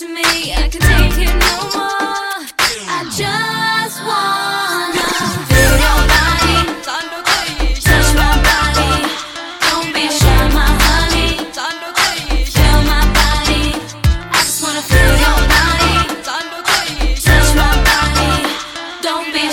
Don't take it no more. I just wanna feel your body, touch my body. Don't be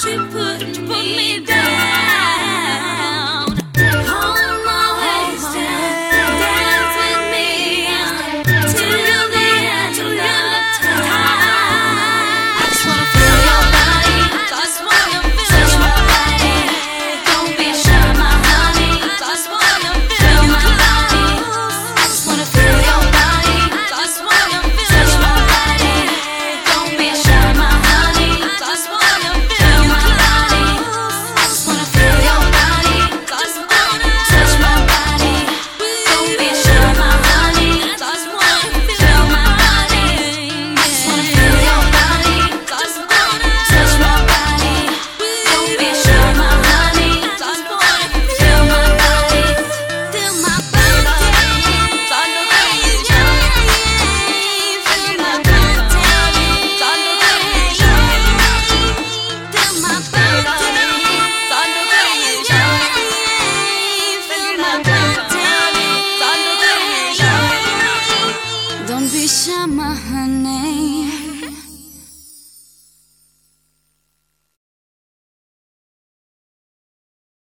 Don't you